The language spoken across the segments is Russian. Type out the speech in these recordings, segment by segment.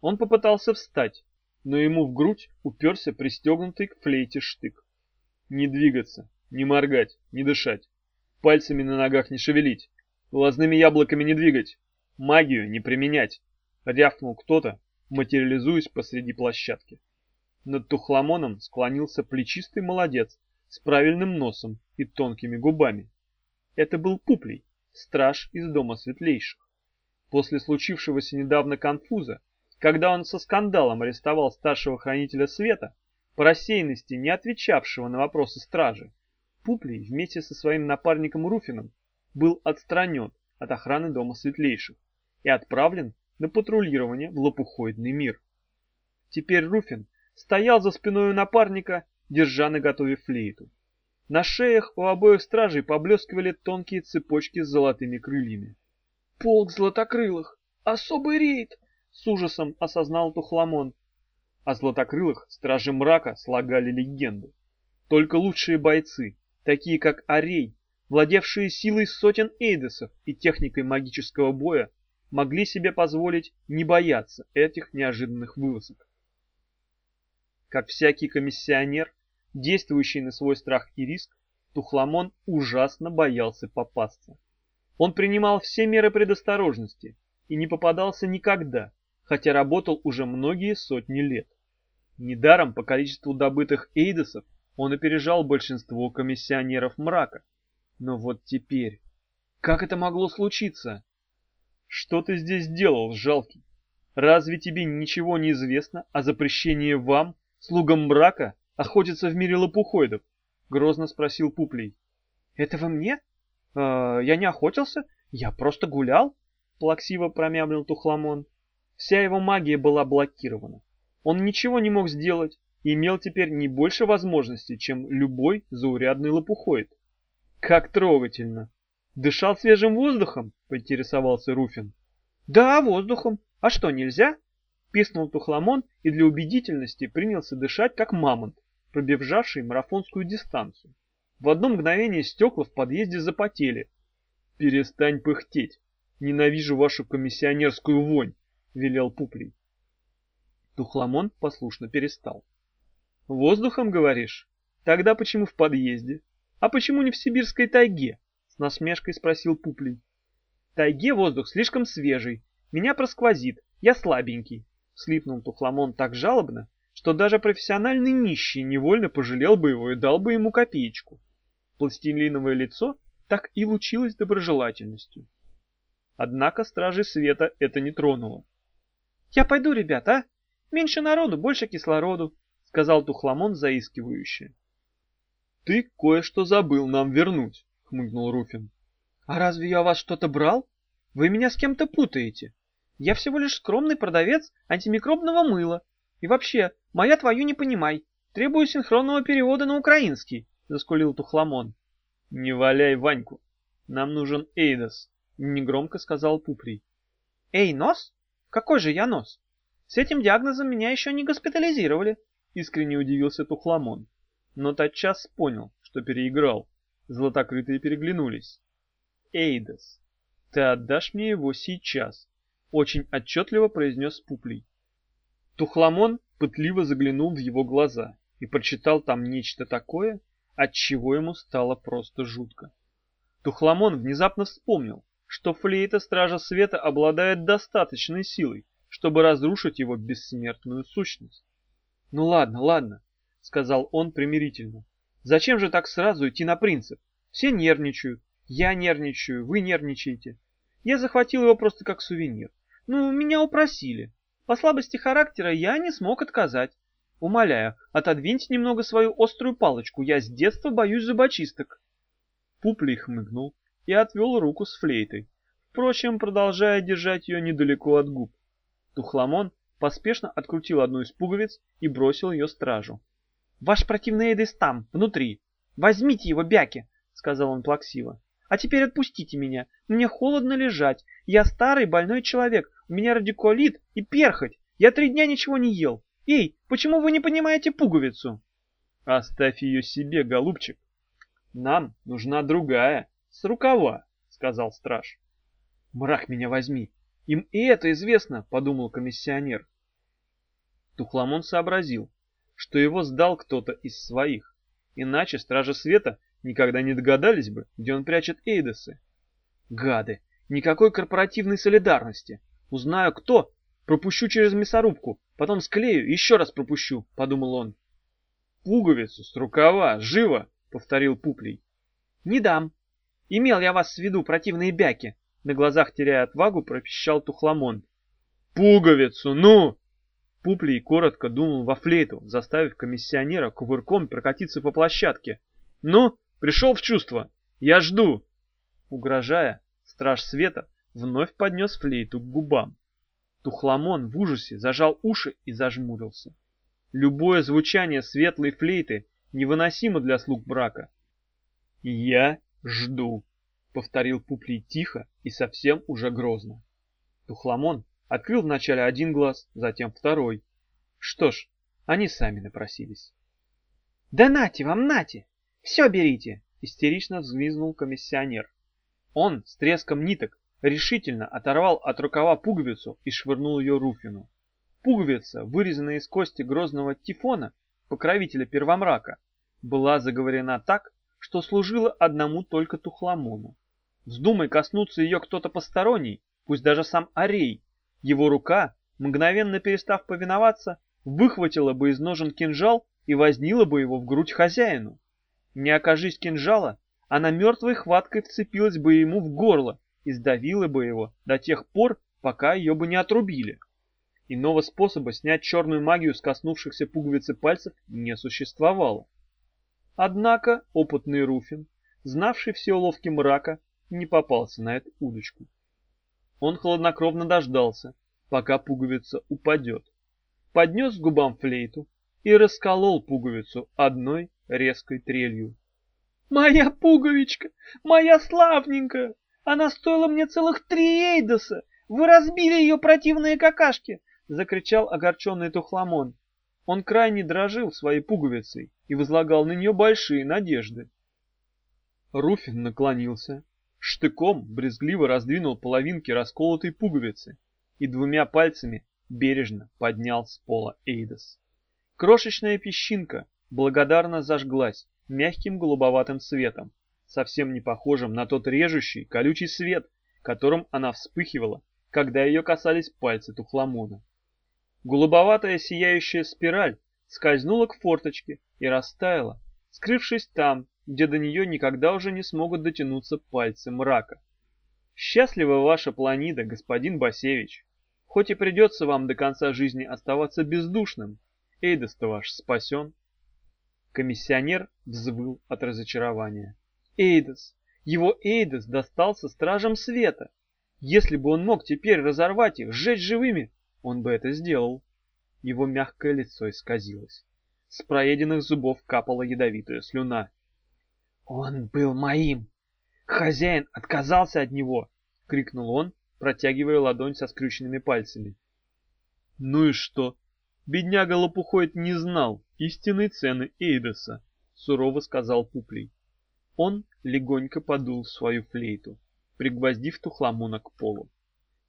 Он попытался встать, но ему в грудь уперся пристегнутый к флейте штык. Не двигаться, не моргать, не дышать. Пальцами на ногах не шевелить. Глазными яблоками не двигать. Магию не применять. Рявкнул кто-то, материализуясь посреди площадки. Над Тухламоном склонился плечистый молодец с правильным носом и тонкими губами. Это был Пуплей, страж из Дома Светлейших. После случившегося недавно конфуза когда он со скандалом арестовал старшего хранителя света, по рассеянности не отвечавшего на вопросы стражи, Пуплей вместе со своим напарником Руфином был отстранен от охраны Дома Светлейших и отправлен на патрулирование в лопухоидный мир. Теперь Руфин стоял за спиной у напарника, держа наготове флейту. На шеях у обоих стражей поблескивали тонкие цепочки с золотыми крыльями. «Полк златокрылых! Особый рейд!» С ужасом осознал Тухламон. О златокрылых стражи мрака слагали легенду. Только лучшие бойцы, такие как Арей, владевшие силой сотен эйдесов и техникой магического боя, могли себе позволить не бояться этих неожиданных вылазок. Как всякий комиссионер, действующий на свой страх и риск, Тухламон ужасно боялся попасться. Он принимал все меры предосторожности и не попадался никогда, хотя работал уже многие сотни лет. Недаром по количеству добытых эйдосов он опережал большинство комиссионеров мрака. Но вот теперь... Как это могло случиться? Что ты здесь делал, жалкий? Разве тебе ничего не известно о запрещении вам, слугам мрака, охотиться в мире лопухоидов? Грозно спросил Пуплей. Это вы мне? Э, я не охотился, я просто гулял, плаксиво промямлил Тухламон. Вся его магия была блокирована. Он ничего не мог сделать и имел теперь не больше возможностей, чем любой заурядный лопухоид. Как трогательно. Дышал свежим воздухом? Поинтересовался Руфин. Да, воздухом. А что, нельзя? Писнул Тухламон и для убедительности принялся дышать, как мамонт, пробежавший марафонскую дистанцию. В одно мгновение стекла в подъезде запотели. Перестань пыхтеть. Ненавижу вашу комиссионерскую вонь. — велел Пуплий. Тухламон послушно перестал. «Воздухом, говоришь? Тогда почему в подъезде? А почему не в сибирской тайге?» — с насмешкой спросил Пуплий. «В тайге воздух слишком свежий, меня просквозит, я слабенький», — слипнул Тухламон так жалобно, что даже профессиональный нищий невольно пожалел бы его и дал бы ему копеечку. Пластилиновое лицо так и лучилось доброжелательностью. Однако стражи света это не тронуло. «Я пойду, ребята, а? Меньше народу, больше кислороду», — сказал Тухламон заискивающе. «Ты кое-что забыл нам вернуть», — хмыкнул Руфин. «А разве я у вас что-то брал? Вы меня с кем-то путаете. Я всего лишь скромный продавец антимикробного мыла. И вообще, моя твою не понимай. Требую синхронного перевода на украинский», — заскулил Тухламон. «Не валяй Ваньку. Нам нужен Эйдос», — негромко сказал Пуприй. «Эйнос?» Какой же я нос? С этим диагнозом меня еще не госпитализировали, искренне удивился Тухламон. Но тотчас понял, что переиграл. Златокрытые переглянулись. Эйдес, ты отдашь мне его сейчас, очень отчетливо произнес Пуплей. Тухламон пытливо заглянул в его глаза и прочитал там нечто такое, от чего ему стало просто жутко. Тухламон внезапно вспомнил, что флейта Стража Света обладает достаточной силой, чтобы разрушить его бессмертную сущность. «Ну ладно, ладно», — сказал он примирительно. «Зачем же так сразу идти на принцип? Все нервничают, я нервничаю, вы нервничаете. Я захватил его просто как сувенир. Ну, меня упросили. По слабости характера я не смог отказать. Умоляю, отодвиньте немного свою острую палочку, я с детства боюсь зубочисток». Пуплей хмыгнул, и отвел руку с флейтой, впрочем, продолжая держать ее недалеко от губ. Тухламон поспешно открутил одну из пуговиц и бросил ее стражу. «Ваш противный Эйдес там, внутри. Возьмите его, бяки!» — сказал он плаксиво. «А теперь отпустите меня. Мне холодно лежать. Я старый больной человек. У меня радикулит и перхоть. Я три дня ничего не ел. Эй, почему вы не понимаете пуговицу?» «Оставь ее себе, голубчик. Нам нужна другая». С рукава, сказал страж. Мрак меня возьми. Им и это известно, подумал комиссионер. Тухламон сообразил, что его сдал кто-то из своих, иначе Стражи Света никогда не догадались бы, где он прячет Эйдосы. Гады, никакой корпоративной солидарности. Узнаю кто, пропущу через мясорубку, потом склею еще раз пропущу, подумал он. Пуговицу с рукава, живо, повторил Пуплей. Не дам. Имел я вас в виду, противные бяки, на глазах теряя отвагу, пропищал Тухламон. Пуговицу, ну! Пуплей коротко дунул во флейту, заставив комиссионера кувырком прокатиться по площадке. «Ну, пришел в чувство! Я жду!» Угрожая, страж света вновь поднес флейту к губам. Тухламон в ужасе зажал уши и зажмурился. Любое звучание светлой флейты невыносимо для слуг брака. «Я жду», — повторил Пуплей тихо и совсем уже грозно. Тухламон Открыл вначале один глаз, затем второй. Что ж, они сами напросились. «Да нате вам, нате! Все берите!» — истерично взвизнул комиссионер. Он с треском ниток решительно оторвал от рукава пуговицу и швырнул ее Руфину. Пуговица, вырезанная из кости грозного Тифона, покровителя первомрака, была заговорена так, что служила одному только Тухламону. Вздумай коснуться ее кто-то посторонний, пусть даже сам Арей, его рука, мгновенно перестав повиноваться, выхватила бы из ножен кинжал и вознила бы его в грудь хозяину. Не окажись кинжала, она мертвой хваткой вцепилась бы ему в горло и сдавила бы его до тех пор, пока ее бы не отрубили. Иного способа снять черную магию с коснувшихся пуговицы пальцев не существовало. Однако опытный Руфин, знавший все уловки мрака, не попался на эту удочку. Он хладнокровно дождался, пока пуговица упадет. Поднес к губам флейту и расколол пуговицу одной резкой трелью. «Моя пуговичка! Моя славненькая! Она стоила мне целых три эйдоса! Вы разбили ее противные какашки!» — закричал огорченный Тухламон. Он крайне дрожил своей пуговицей и возлагал на нее большие надежды. Руфин наклонился, штыком брезгливо раздвинул половинки расколотой пуговицы и двумя пальцами бережно поднял с пола Эйдос. Крошечная песчинка благодарно зажглась мягким голубоватым светом, совсем не похожим на тот режущий, колючий свет, которым она вспыхивала, когда ее касались пальцы Тухламона. Голубоватая сияющая спираль скользнула к форточке и растаяла, скрывшись там, где до нее никогда уже не смогут дотянуться пальцы мрака. Счастлива ваша планида, господин Басевич. Хоть и придется вам до конца жизни оставаться бездушным, Эйдос-то ваш спасен. Комиссионер взвыл от разочарования. Эйдос! Его Эйдос достался стражам света. Если бы он мог теперь разорвать их, сжечь живыми, он бы это сделал. Его мягкое лицо исказилось. С проеденных зубов капала ядовитая слюна. «Он был моим! Хозяин отказался от него!» — крикнул он, протягивая ладонь со скрюченными пальцами. «Ну и что? Бедняга Лопухойт не знал истинной цены Эйдоса», — сурово сказал Пуплей. Он легонько подул в свою флейту, пригвоздив тухламуна к полу.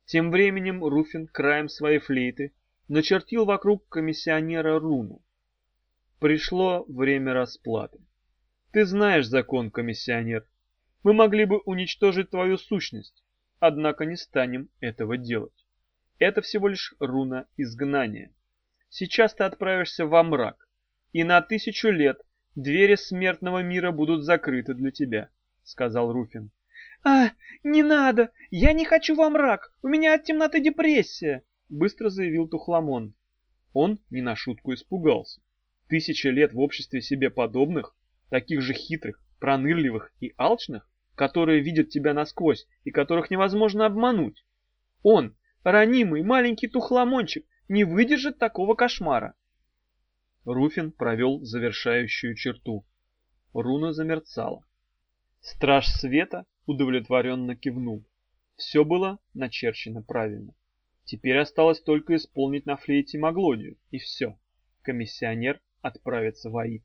Тем временем Руфин краем своей флейты начертил вокруг комиссионера руну. Пришло время расплаты. Ты знаешь закон, комиссионер. Мы могли бы уничтожить твою сущность, однако не станем этого делать. Это всего лишь руна изгнания. Сейчас ты отправишься во мрак, и на тысячу лет двери смертного мира будут закрыты для тебя, — сказал Руфин. — А, не надо! Я не хочу во мрак! У меня от темноты депрессия! — быстро заявил Тухламон. Он не на шутку испугался. Тысяча лет в обществе себе подобных таких же хитрых, пронырливых и алчных, которые видят тебя насквозь и которых невозможно обмануть. Он, ранимый маленький тухломончик, не выдержит такого кошмара. Руфин провел завершающую черту. Руна замерцала. Страж света удовлетворенно кивнул. Все было начерчено правильно. Теперь осталось только исполнить на флейте Маглодию, и все. Комиссионер отправится в Аид.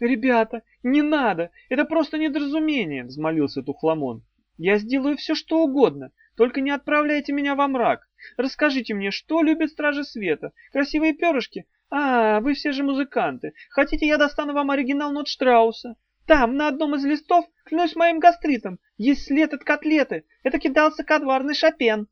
«Ребята, не надо! Это просто недоразумение!» — взмолился Тухламон. «Я сделаю все, что угодно, только не отправляйте меня во мрак. Расскажите мне, что любят стражи света? Красивые перышки? А, вы все же музыканты. Хотите, я достану вам оригинал нот Штрауса? Там, на одном из листов, клянусь моим гастритом, есть след от котлеты. Это кидался кадварный Шопен.